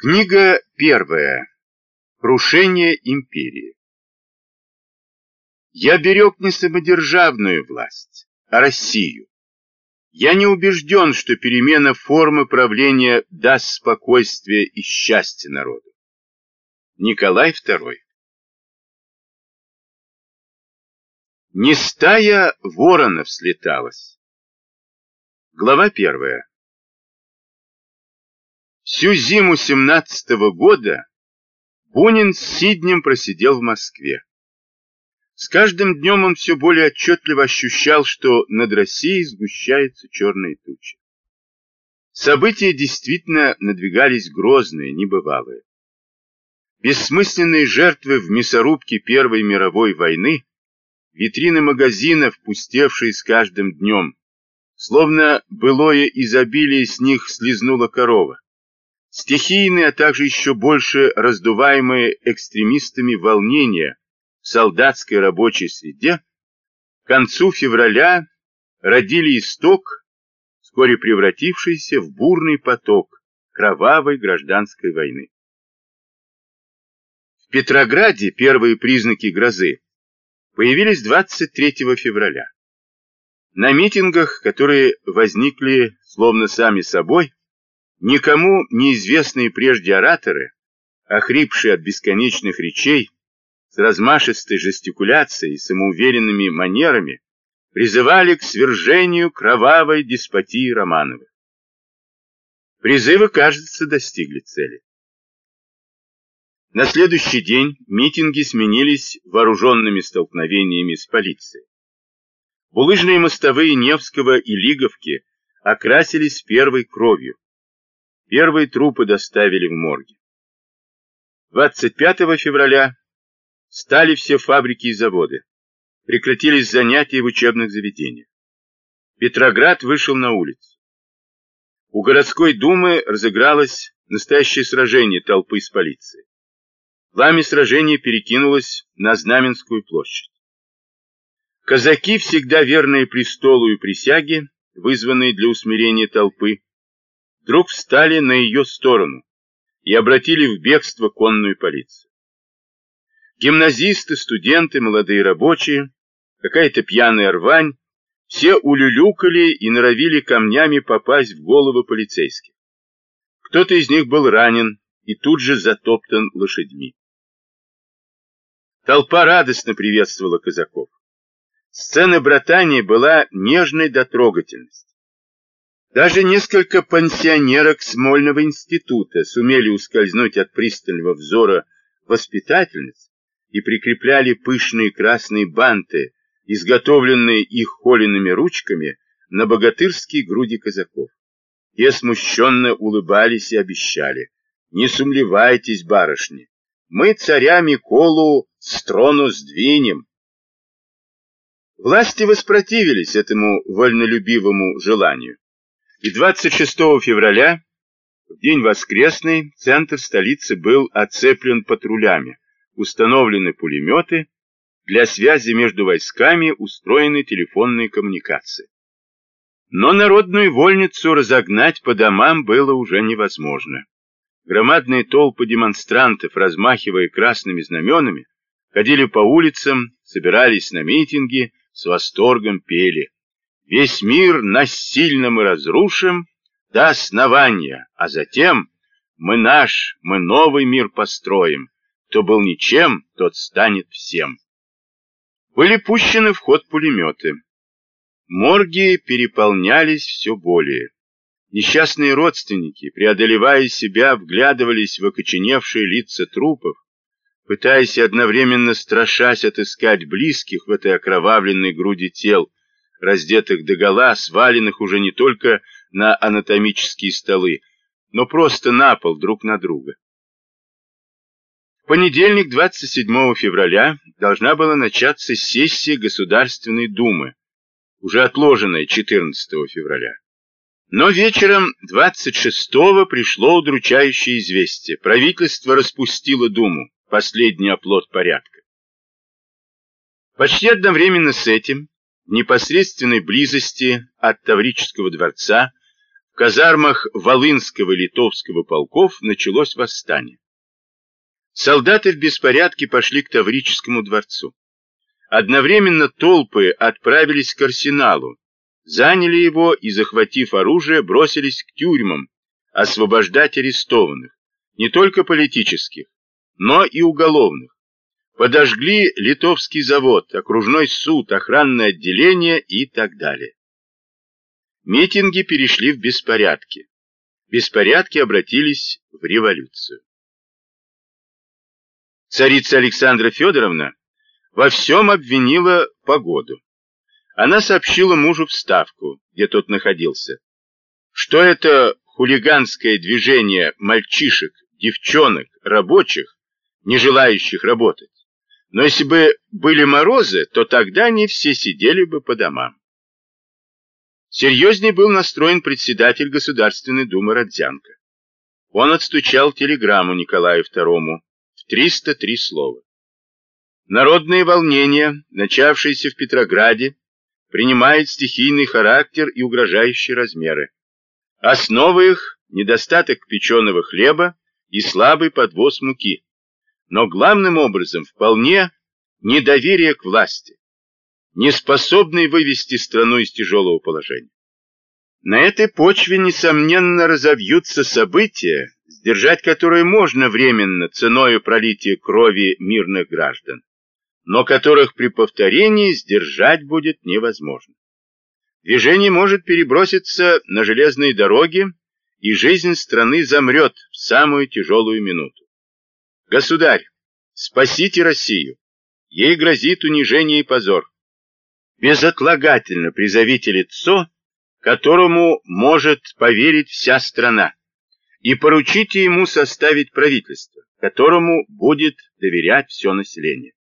Книга первая. Крушение империи. Я берег не самодержавную власть, а Россию. Я не убежден, что перемена формы правления даст спокойствие и счастье народу. Николай II. Не стая воронов слеталась. Глава первая. Всю зиму семнадцатого года Бунин с Сиднем просидел в Москве. С каждым днем он все более отчетливо ощущал, что над Россией сгущаются черные тучи. События действительно надвигались грозные, небывалые. Бессмысленные жертвы в мясорубке Первой мировой войны, витрины магазинов, пустевшие с каждым днем, словно былое изобилие с них слезнула корова. Стихийные, а также еще больше раздуваемые экстремистами волнения в солдатской рабочей среде к концу февраля родили исток, вскоре превратившийся в бурный поток кровавой гражданской войны. В Петрограде первые признаки грозы появились 23 февраля. На митингах, которые возникли словно сами собой, Никому неизвестные прежде ораторы, охрипшие от бесконечных речей, с размашистой жестикуляцией и самоуверенными манерами, призывали к свержению кровавой деспотии Романовых. Призывы, кажется, достигли цели. На следующий день митинги сменились вооруженными столкновениями с полицией. Булыжные мостовые Невского и Лиговки окрасились первой кровью. Первые трупы доставили в морги. 25 февраля стали все фабрики и заводы. Прекратились занятия в учебных заведениях. Петроград вышел на улицу. У городской думы разыгралось настоящее сражение толпы с полицией. Пламя сражения перекинулось на Знаменскую площадь. Казаки, всегда верные престолу и присяге, вызванные для усмирения толпы, вдруг встали на ее сторону и обратили в бегство конную полицию. Гимназисты, студенты, молодые рабочие, какая-то пьяная рвань, все улюлюкали и норовили камнями попасть в головы полицейских. Кто-то из них был ранен и тут же затоптан лошадьми. Толпа радостно приветствовала казаков. Сцена братания была нежной до трогательности. Даже несколько пансионерок Смольного института сумели ускользнуть от пристального взора воспитательниц и прикрепляли пышные красные банты, изготовленные их холеными ручками, на богатырские груди казаков. Те смущенно улыбались и обещали. «Не сумлевайтесь, барышни, мы царя Миколу с трону сдвинем». Власти воспротивились этому вольнолюбивому желанию. И 26 февраля, в день воскресный, центр столицы был оцеплен патрулями, установлены пулеметы, для связи между войсками устроены телефонные коммуникации. Но народную вольницу разогнать по домам было уже невозможно. Громадные толпы демонстрантов, размахивая красными знаменами, ходили по улицам, собирались на митинги, с восторгом пели Весь мир насильно мы разрушим до основания, а затем мы наш, мы новый мир построим. Кто был ничем, тот станет всем. Были пущены в ход пулеметы. Морги переполнялись все более. Несчастные родственники, преодолевая себя, вглядывались в окоченевшие лица трупов, пытаясь одновременно страшась отыскать близких в этой окровавленной груди тел, раздетых догола, сваленных уже не только на анатомические столы, но просто на пол друг на друга. В понедельник, 27 февраля, должна была начаться сессия Государственной Думы, уже отложенная 14 февраля. Но вечером 26-го пришло удручающее известие. Правительство распустило Думу, последний оплот порядка. Почти одновременно с этим непосредственной близости от Таврического дворца, в казармах Волынского и Литовского полков началось восстание. Солдаты в беспорядке пошли к Таврическому дворцу. Одновременно толпы отправились к арсеналу, заняли его и, захватив оружие, бросились к тюрьмам, освобождать арестованных, не только политических, но и уголовных. Подожгли литовский завод, окружной суд, охранное отделение и так далее. Митинги перешли в беспорядки. Беспорядки обратились в революцию. Царица Александра Федоровна во всем обвинила погоду. Она сообщила мужу в Ставку, где тот находился, что это хулиганское движение мальчишек, девчонок, рабочих, не желающих работать. Но если бы были морозы, то тогда они все сидели бы по домам. Серьезней был настроен председатель Государственной Думы Родзянко. Он отстучал телеграмму Николаю II в 303 слова. Народные волнения, начавшиеся в Петрограде, принимают стихийный характер и угрожающие размеры. Основа их – недостаток печеного хлеба и слабый подвоз муки. Но главным образом вполне недоверие к власти, не способный вывести страну из тяжелого положения. На этой почве, несомненно, разовьются события, сдержать которые можно временно ценою пролития крови мирных граждан но которых при повторении сдержать будет невозможно. Движение может переброситься на железные дороги, и жизнь страны замрет в самую тяжелую минуту. Государь, спасите Россию. Ей грозит унижение и позор. Безотлагательно призовите лицо, которому может поверить вся страна, и поручите ему составить правительство, которому будет доверять все население.